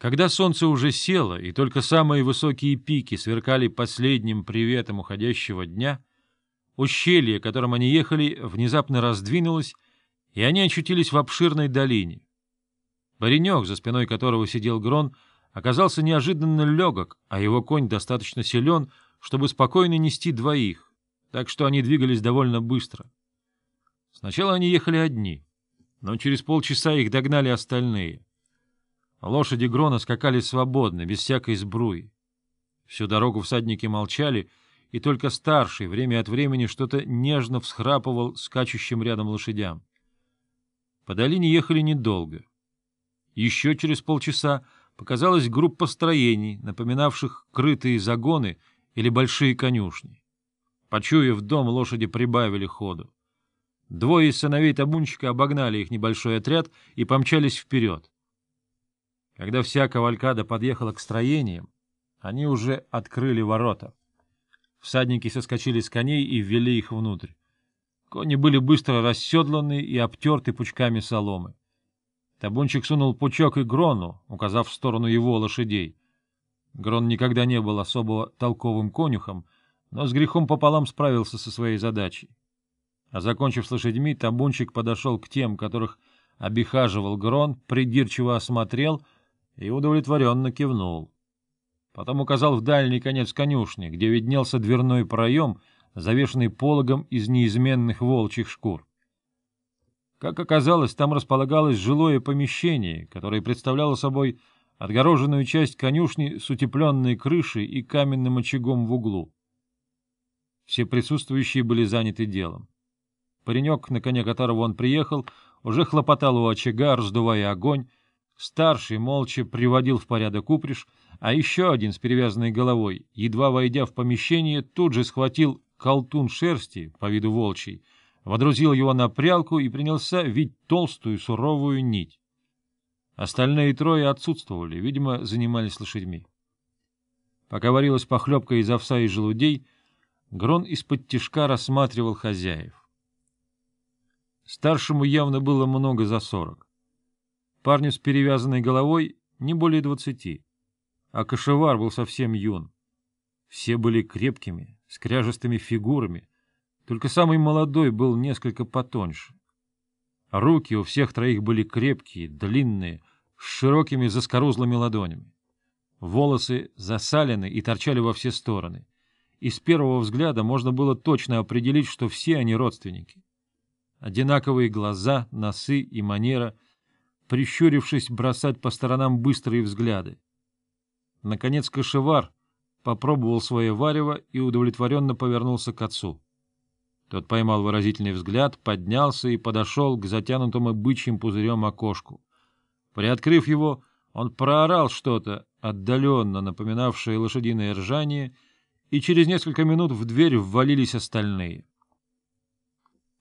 Когда солнце уже село, и только самые высокие пики сверкали последним приветом уходящего дня, ущелье, которым они ехали, внезапно раздвинулось, и они очутились в обширной долине. Паренек, за спиной которого сидел Грон, оказался неожиданно легок, а его конь достаточно силен, чтобы спокойно нести двоих, так что они двигались довольно быстро. Сначала они ехали одни, но через полчаса их догнали остальные — Лошади Грона скакали свободно, без всякой сбруи. Всю дорогу всадники молчали, и только старший время от времени что-то нежно всхрапывал скачущим рядом лошадям. По долине ехали недолго. Еще через полчаса показалась группа строений, напоминавших крытые загоны или большие конюшни. Почуяв дом, лошади прибавили ходу. Двое из сыновей табунчика обогнали их небольшой отряд и помчались вперед. Когда вся кавалькада подъехала к строениям, они уже открыли ворота. Всадники соскочили с коней и ввели их внутрь. Кони были быстро расседланы и обтерты пучками соломы. Табунчик сунул пучок и Грону, указав в сторону его лошадей. Грон никогда не был особо толковым конюхом, но с грехом пополам справился со своей задачей. А закончив с лошадьми, табунчик подошел к тем, которых обихаживал Грон, придирчиво осмотрел — и удовлетворенно кивнул. Потом указал в дальний конец конюшни, где виднелся дверной проем, завешенный пологом из неизменных волчьих шкур. Как оказалось, там располагалось жилое помещение, которое представляло собой отгороженную часть конюшни с утепленной крышей и каменным очагом в углу. Все присутствующие были заняты делом. Паренек, на коне которого он приехал, уже хлопотал у очага, раздувая огонь, Старший молча приводил в порядок упряжь, а еще один с перевязанной головой, едва войдя в помещение, тут же схватил колтун шерсти, по виду волчий, водрузил его на прялку и принялся вить толстую суровую нить. Остальные трое отсутствовали, видимо, занимались лошадьми. Пока варилась похлебка из овса и желудей, Грон из-под тишка рассматривал хозяев. Старшему явно было много за сорок. Парню с перевязанной головой не более двадцати, а кошевар был совсем юн. Все были крепкими, с кряжестыми фигурами, только самый молодой был несколько потоньше. Руки у всех троих были крепкие, длинные, с широкими заскорузлыми ладонями. Волосы засалены и торчали во все стороны. И с первого взгляда можно было точно определить, что все они родственники. Одинаковые глаза, носы и манера — прищурившись, бросать по сторонам быстрые взгляды. Наконец кошевар попробовал свое варево и удовлетворенно повернулся к отцу. Тот поймал выразительный взгляд, поднялся и подошел к затянутому бычьим пузырем окошку. Приоткрыв его, он проорал что-то, отдаленно напоминавшее лошадиное ржание, и через несколько минут в дверь ввалились остальные.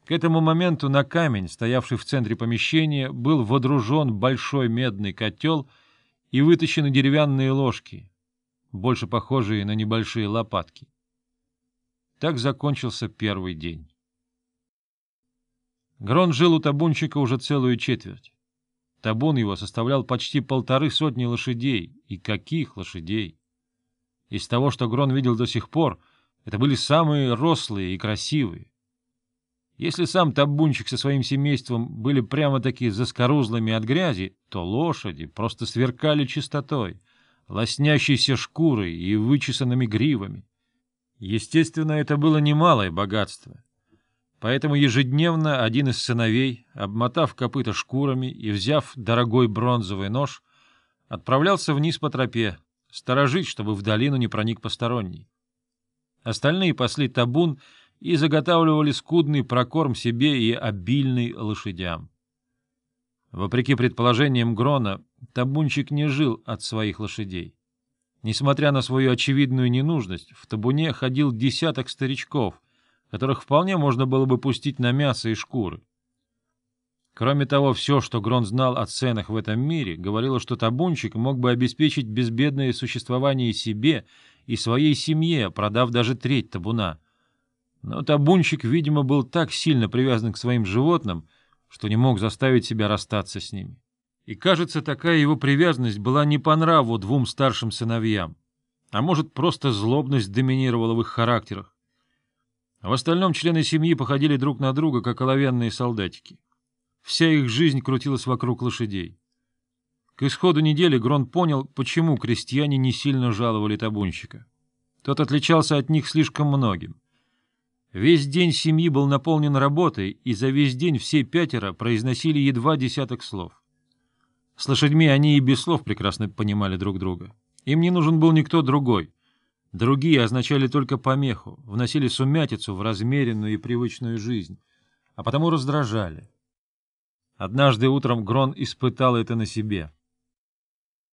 К этому моменту на камень, стоявший в центре помещения, был водружен большой медный котел и вытащены деревянные ложки, больше похожие на небольшие лопатки. Так закончился первый день. Грон жил у табунчика уже целую четверть. Табун его составлял почти полторы сотни лошадей. И каких лошадей! Из того, что Грон видел до сих пор, это были самые рослые и красивые. Если сам табунчик со своим семейством были прямо-таки заскорузлыми от грязи, то лошади просто сверкали чистотой, лоснящейся шкурой и вычесанными гривами. Естественно, это было немалое богатство. Поэтому ежедневно один из сыновей, обмотав копыта шкурами и взяв дорогой бронзовый нож, отправлялся вниз по тропе, сторожить, чтобы в долину не проник посторонний. Остальные пасли табун — и заготавливали скудный прокорм себе и обильный лошадям. Вопреки предположениям Грона, табунчик не жил от своих лошадей. Несмотря на свою очевидную ненужность, в табуне ходил десяток старичков, которых вполне можно было бы пустить на мясо и шкуры. Кроме того, все, что Грон знал о ценах в этом мире, говорило, что табунчик мог бы обеспечить безбедное существование себе и своей семье, продав даже треть табуна — но табунщик, видимо, был так сильно привязан к своим животным, что не мог заставить себя расстаться с ними. И, кажется, такая его привязанность была не по нраву двум старшим сыновьям, а может, просто злобность доминировала в их характерах. В остальном члены семьи походили друг на друга, как оловянные солдатики. Вся их жизнь крутилась вокруг лошадей. К исходу недели Грон понял, почему крестьяне не сильно жаловали табунщика. Тот отличался от них слишком многим. Весь день семьи был наполнен работой, и за весь день все пятеро произносили едва десяток слов. С лошадьми они и без слов прекрасно понимали друг друга. Им не нужен был никто другой. Другие означали только помеху, вносили сумятицу в размеренную и привычную жизнь, а потому раздражали. Однажды утром Грон испытал это на себе —